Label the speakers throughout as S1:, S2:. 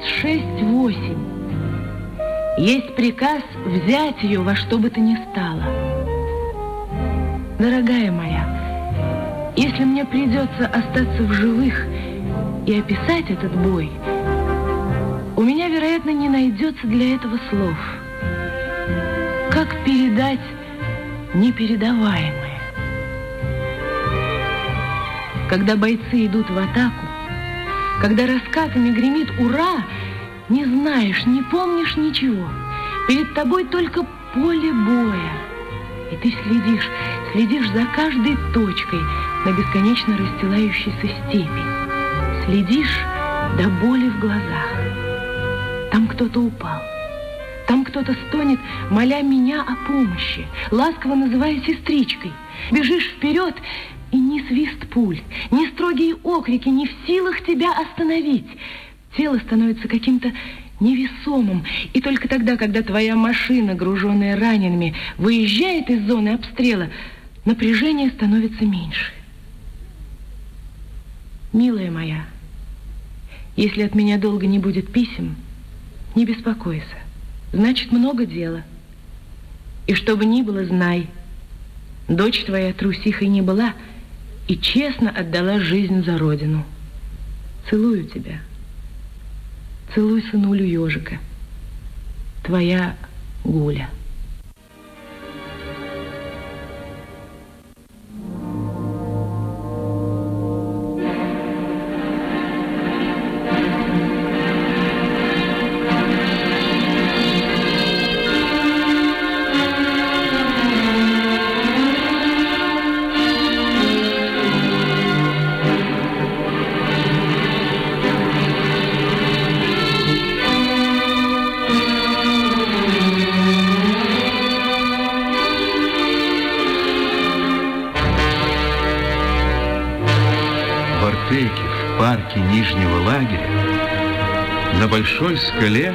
S1: 56-8. Есть приказ взять ее во что бы то ни стало. Дорогая моя, если мне придется остаться в живых и описать этот бой, у меня, вероятно, не найдется для этого слов. Как передать непередаваемое? Когда бойцы идут в атаку, когда раскатами гремит «Ура!», не знаешь, не помнишь ничего. Перед тобой только поле боя. И ты следишь, следишь за каждой точкой на бесконечно расстилающейся степи. Следишь до боли в глазах. Там кто-то упал. Там кто-то стонет, моля меня о помощи, ласково называя сестричкой. Бежишь вперед, и ни свист пуль, ни строгие окрики не в силах тебя остановить. Тело становится каким-то невесомым, и только тогда, когда твоя машина, груженная ранеными, выезжает из зоны обстрела, напряжение становится меньше. Милая моя, если от меня долго не будет писем, не беспокойся. Значит, много дела. И что бы ни было, знай, дочь твоя трусихой не была и честно отдала жизнь за родину. Целую тебя. Целуй сынулю ежика. Твоя Гуля.
S2: Большой скале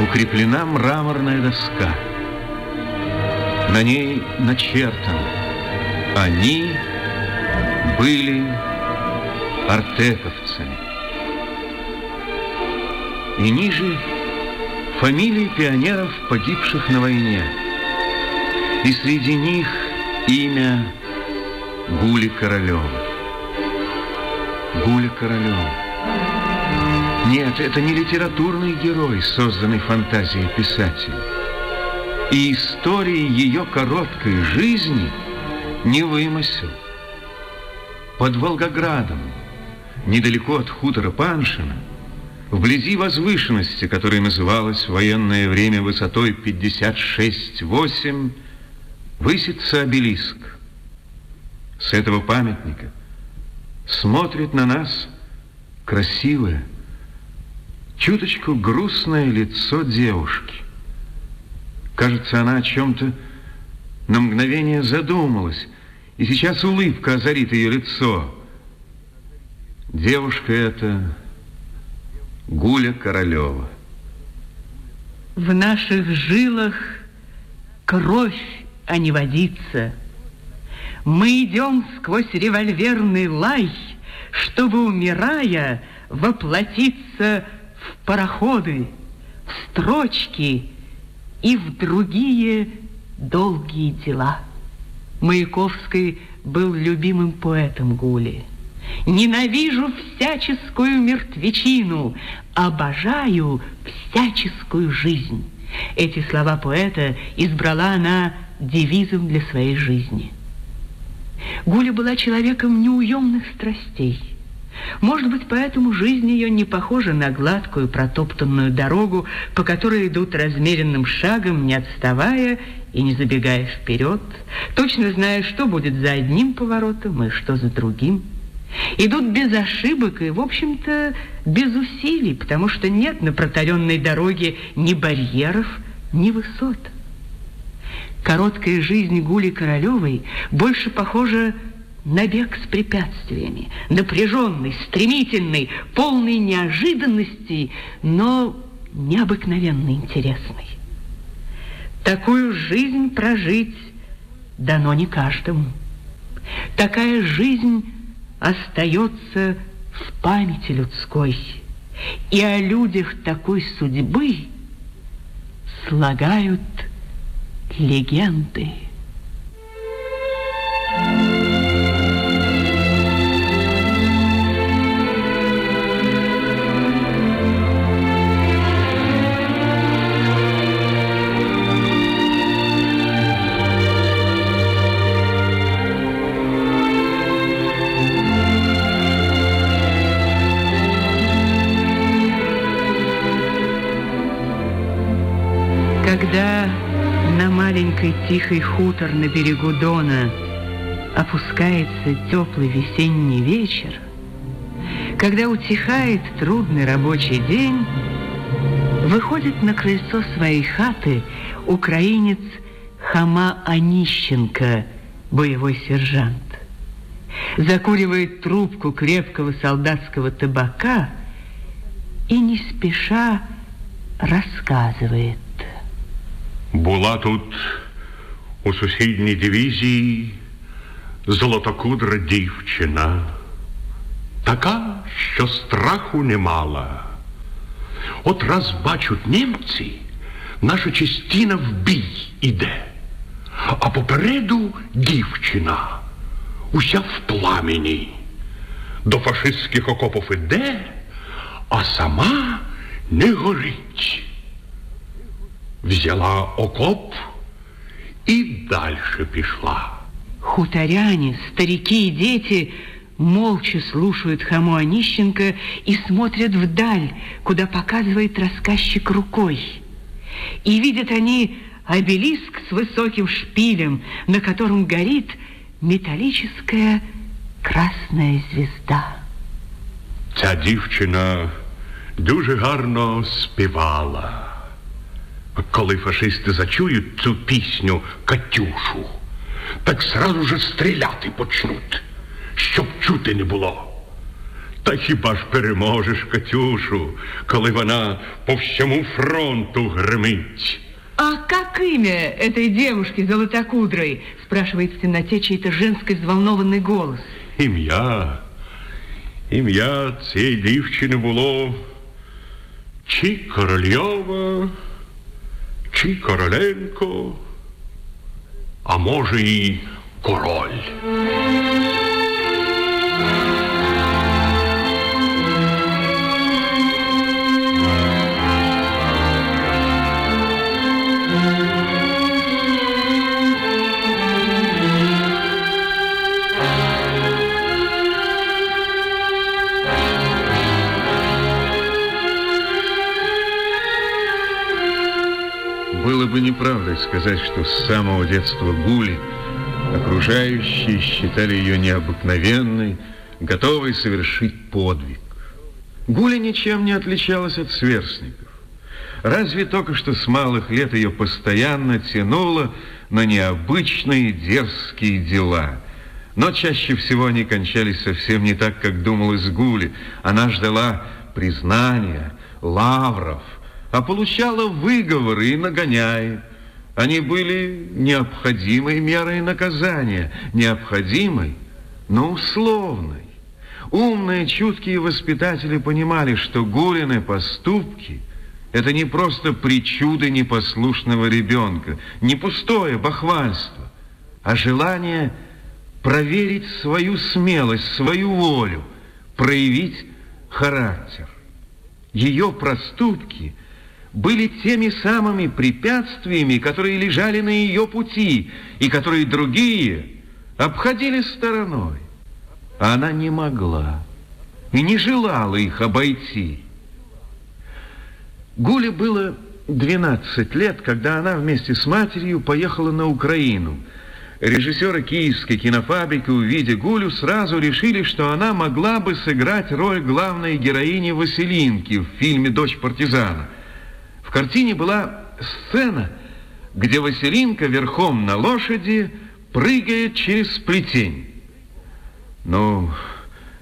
S2: укреплена мраморная доска. На ней начертано «Они были артековцами». И ниже фамилии пионеров, погибших на войне. И среди них имя Гули Королева. Гуля Королева. Нет, это не литературный герой, созданный фантазией писателя. И истории ее короткой жизни не вымысел. Под Волгоградом, недалеко от хутора Паншина, вблизи возвышенности, которая называлась в военное время высотой 56-8, высится обелиск. С этого памятника смотрит на нас красивая, чуточку грустное лицо девушки. Кажется, она о чем-то на мгновение задумалась, и сейчас улыбка озарит ее лицо. Девушка эта Гуля Королева.
S1: В наших жилах кровь, а не водится. Мы идем сквозь револьверный лай, чтобы, умирая, воплотиться в пароходы, в строчки и в другие долгие дела. Маяковский был любимым поэтом Гули. Ненавижу всяческую мертвечину, обожаю всяческую жизнь. Эти слова поэта избрала она девизом для своей жизни. Гуля была человеком неуемных страстей. Может быть, поэтому жизнь ее не похожа на гладкую протоптанную дорогу, по которой идут размеренным шагом, не отставая и не забегая вперед, точно зная, что будет за одним поворотом и что за другим. Идут без ошибок и, в общем-то, без усилий, потому что нет на протаренной дороге ни барьеров, ни высот. Короткая жизнь Гули Королевой больше похожа набег с препятствиями, напряженный, стремительный, полный неожиданностей, но необыкновенно интересный. Такую жизнь прожить дано не каждому. Такая жизнь остается в памяти людской. И о людях такой судьбы слагают легенды. Маленький тихий хутор на берегу Дона опускается теплый весенний вечер, когда утихает трудный рабочий день, выходит на крыльцо своей хаты украинец Хама Онищенко, боевой сержант. Закуривает трубку крепкого солдатского табака и не спеша рассказывает –
S3: Була тут у сусідній дивізії золотокудра дівчина, така, що страху не мала. От раз бачать німці, наша частина в бій іде, а попереду дівчина, уся в пламені. До фашистських окопів іде, а сама не горить взяла окоп и дальше пішла.
S1: Хуторяне, старики и дети молча слушают Хаму Онищенко и смотрят вдаль, куда показывает рассказчик рукой. И видят они обелиск с высоким шпилем, на котором горит металлическая красная звезда.
S3: Ця дівчина дуже гарно співала. Коли фашисти зачують цю пісню Катюшу, так сразу же стріляти почнуть, щоб чути не було. Та хіба ж переможеш Катюшу, коли вона по всьому фронту гремить?
S1: А как имя этой девушки золотокудрой? Спрашивает в темноте чей-то женский взволнованный голос.
S3: Ім'я. Ім'я цієї дівчини було чи Корольова, чи Короленко, а може і король.
S2: Сказать, что с самого детства Гули окружающие считали ее необыкновенной, готовой совершить подвиг. Гуля ничем не отличалась от сверстников. Разве только что с малых лет ее постоянно тянуло на необычные дерзкие дела. Но чаще всего они кончались совсем не так, как думалось Гули. Она ждала признания, лавров – а получала выговоры и нагоняет. Они были необходимой мерой наказания, необходимой, но условной. Умные, чуткие воспитатели понимали, что Гулины поступки – это не просто причуды непослушного ребенка, не пустое бахвальство, а желание проверить свою смелость, свою волю, проявить характер. Ее проступки – были теми самыми препятствиями, которые лежали на ее пути и которые другие обходили стороной. Она не могла и не желала их обойти. Гуле было 12 лет, когда она вместе с матерью поехала на Украину. Режиссеры киевской кинофабрики, увидя Гулю, сразу решили, что она могла бы сыграть роль главной героини Василинки в фильме «Дочь партизана». В картине была сцена, где Василинка верхом на лошади прыгает через плетень. Ну,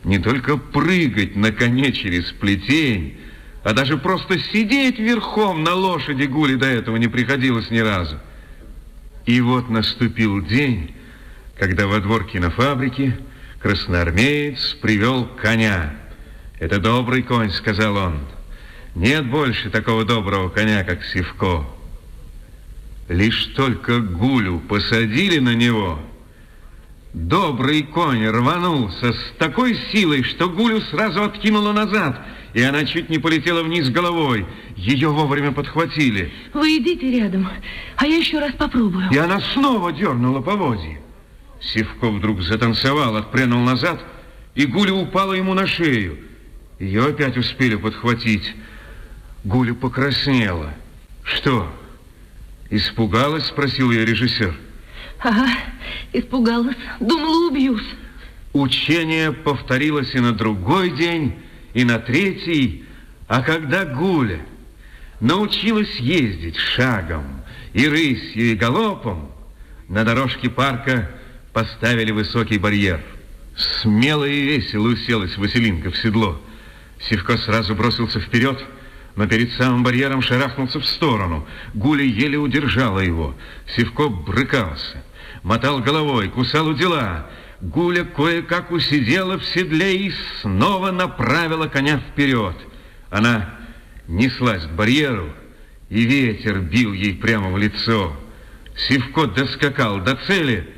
S2: не только прыгать на коне через плетень, а даже просто сидеть верхом на лошади Гули до этого не приходилось ни разу. И вот наступил день, когда во двор кинофабрики красноармеец привел коня. «Это добрый конь», — сказал он. «Нет больше такого доброго коня, как Сивко». Лишь только Гулю посадили на него, добрый конь рванулся с такой силой, что Гулю сразу откинуло назад, и она чуть не полетела вниз головой. Ее вовремя подхватили.
S4: Вы идите рядом, а я еще раз попробую.
S2: И она снова дернула поводье. Сивко вдруг затанцевал, отпрянул назад, и Гуля упала ему на шею. Ее опять успели подхватить. Гуля покраснела. Что, испугалась, спросил ее режиссер.
S4: Ага, испугалась. Думала, убьюсь.
S2: Учение повторилось и на другой день, и на третий. А когда Гуля научилась ездить шагом и рысью, и галопом, на дорожке парка поставили высокий барьер. Смело и весело уселась Василинка в седло. Сивко сразу бросился вперед, но перед самым барьером шарахнулся в сторону. Гуля еле удержала его. Сивко брыкался, мотал головой, кусал у дела. Гуля кое-как усидела в седле и снова направила коня вперед. Она неслась к барьеру, и ветер бил ей прямо в лицо. Сивко доскакал до цели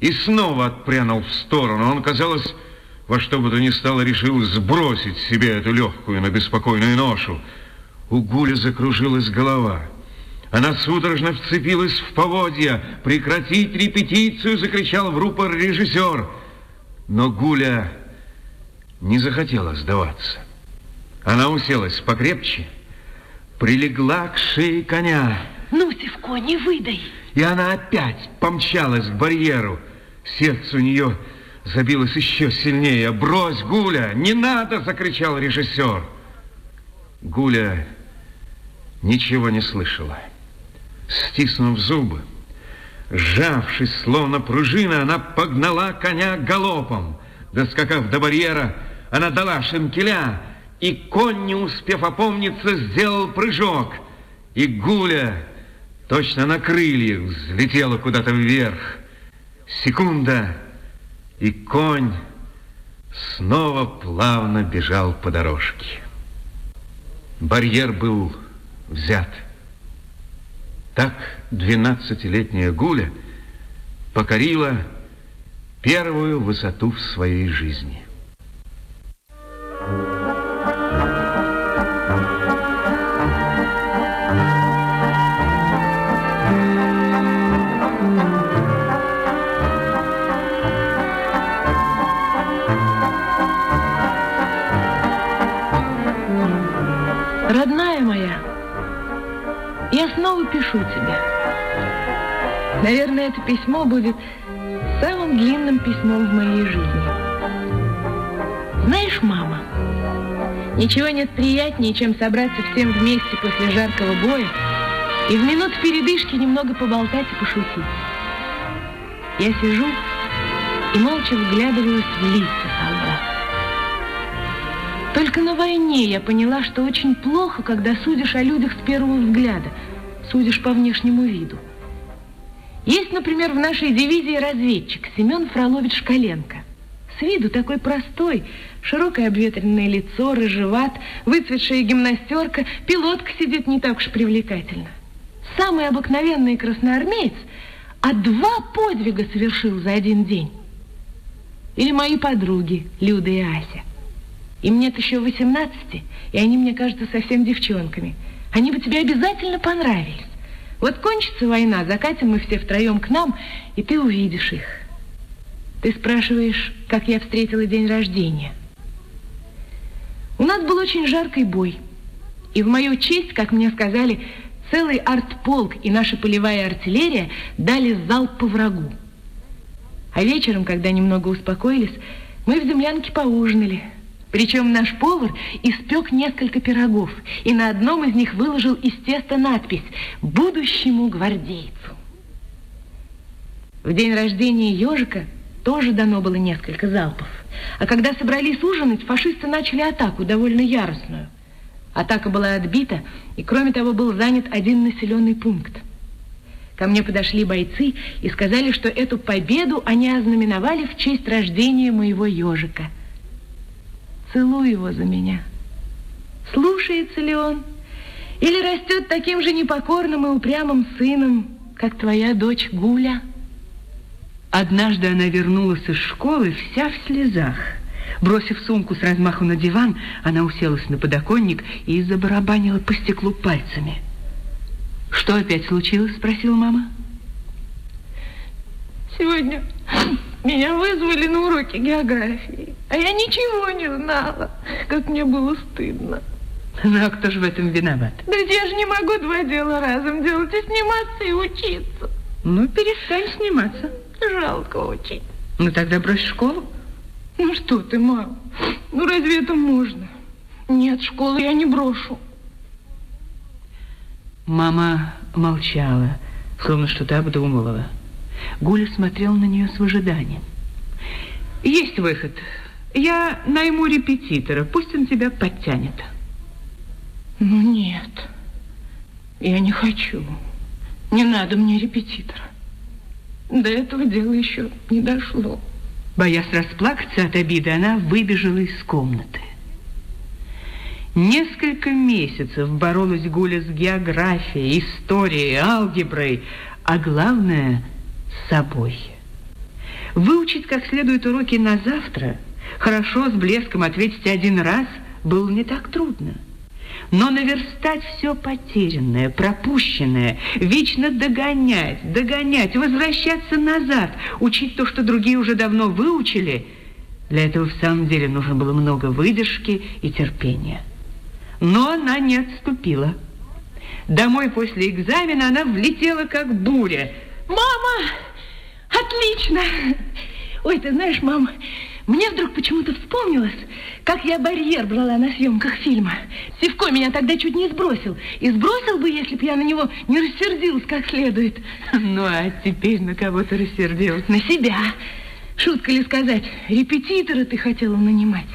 S2: и снова отпрянул в сторону. Он, казалось, во что бы то ни стало, решил сбросить себе эту легкую, но беспокойную ношу. У Гули закружилась голова. Она судорожно вцепилась в поводья. «Прекратить репетицию!» — закричал в рупор режиссер. Но Гуля не захотела сдаваться. Она уселась покрепче, прилегла к шее коня.
S4: Ну, Севко, не выдай.
S2: И она опять помчалась к барьеру. Сердце у нее забилось еще сильнее. «Брось, Гуля! Не надо!» — закричал режиссер. Гуля ничего не слышала. Стиснув зубы, сжавшись, словно пружина, она погнала коня галопом. Доскакав до барьера, она дала шинкеля, и конь, не успев опомниться, сделал прыжок. И Гуля точно на крыльях взлетела куда-то вверх. Секунда, и конь снова плавно бежал по дорожке. Барьер был взят. Так двенадцатилетняя Гуля покорила первую высоту в своей жизни.
S4: Письмо будет самым длинным письмом в моей жизни. Знаешь, мама, ничего нет приятнее, чем собраться всем вместе после жаркого боя и в минут передышки немного поболтать и пошутить. Я сижу и молча вглядываюсь в лица солдат. Только на войне я поняла, что очень плохо, когда судишь о людях с первого взгляда, судишь по внешнему виду. Есть, например, в нашей дивизии разведчик Семен Фролович Шкаленко. С виду такой простой, широкое обветренное лицо, рыжеват, выцветшая гимнастерка, пилотка сидит не так уж привлекательно. Самый обыкновенный красноармеец, а два подвига совершил за один день. Или мои подруги Люда и Ася. Им нет еще 18, и они мне кажутся совсем девчонками. Они бы тебе обязательно понравились. Вот кончится война, закатим мы все втроем к нам, и ты увидишь их. Ты спрашиваешь, как я встретила день рождения. У нас был очень жаркий бой. И в мою честь, как мне сказали, целый артполк и наша полевая артиллерия дали залп по врагу. А вечером, когда немного успокоились, мы в землянке поужинали – причем наш повар испек несколько пирогов, и на одном из них выложил из теста надпись «Будущему гвардейцу». В день рождения ежика тоже дано было несколько залпов. А когда собрались ужинать, фашисты начали атаку, довольно яростную. Атака была отбита, и кроме того был занят один населенный пункт. Ко мне подошли бойцы и сказали, что эту победу они ознаменовали в честь рождения моего ежика. Целую его за меня. Слушается ли он? Или растет таким же непокорным и упрямым сыном, как твоя дочь Гуля?
S1: Однажды она вернулась из школы вся в слезах. Бросив сумку с размаху на диван, она уселась на подоконник и забарабанила по стеклу пальцами. «Что опять случилось?» – спросила мама.
S4: Сегодня меня вызвали на уроки географии, а я ничего не знала, как мне было стыдно.
S1: Ну, а кто же в этом виноват?
S4: Да я же не могу два дела разом делать, и сниматься, и учиться.
S1: Ну, перестань сниматься.
S4: Жалко очень.
S1: Ну, тогда брось школу.
S4: Ну, что ты, мам? Ну, разве это можно? Нет, школу я не брошу.
S1: Мама молчала, словно что-то обдумывала. Гуля смотрел на нее с выжиданием. Есть выход. Я найму репетитора, пусть он тебя подтянет.
S4: Ну, нет. Я не хочу. Не надо мне репетитора. До этого дела еще не дошло.
S1: Боясь расплакаться от обиды, она выбежала из комнаты. Несколько месяцев боролась Гуля с географией, историей, алгеброй, а главное – с собой. Выучить как следует уроки на завтра, хорошо с блеском ответить один раз было не так трудно – но наверстать все потерянное, пропущенное, вечно догонять, догонять, возвращаться назад, учить то, что другие уже давно выучили, для этого в самом деле нужно было много выдержки и терпения. Но она не отступила. Домой после экзамена она влетела как буря.
S4: «Мама! Отлично! Ой, ты знаешь, мама, мне вдруг почему-то вспомнилось, как я барьер брала на съемках фильма. Севко меня тогда чуть не сбросил. И сбросил бы, если бы я на него не рассердилась как следует.
S1: Ну, а теперь на кого ты рассердилась?
S4: На себя. Шутка ли сказать, репетитора ты хотела нанимать.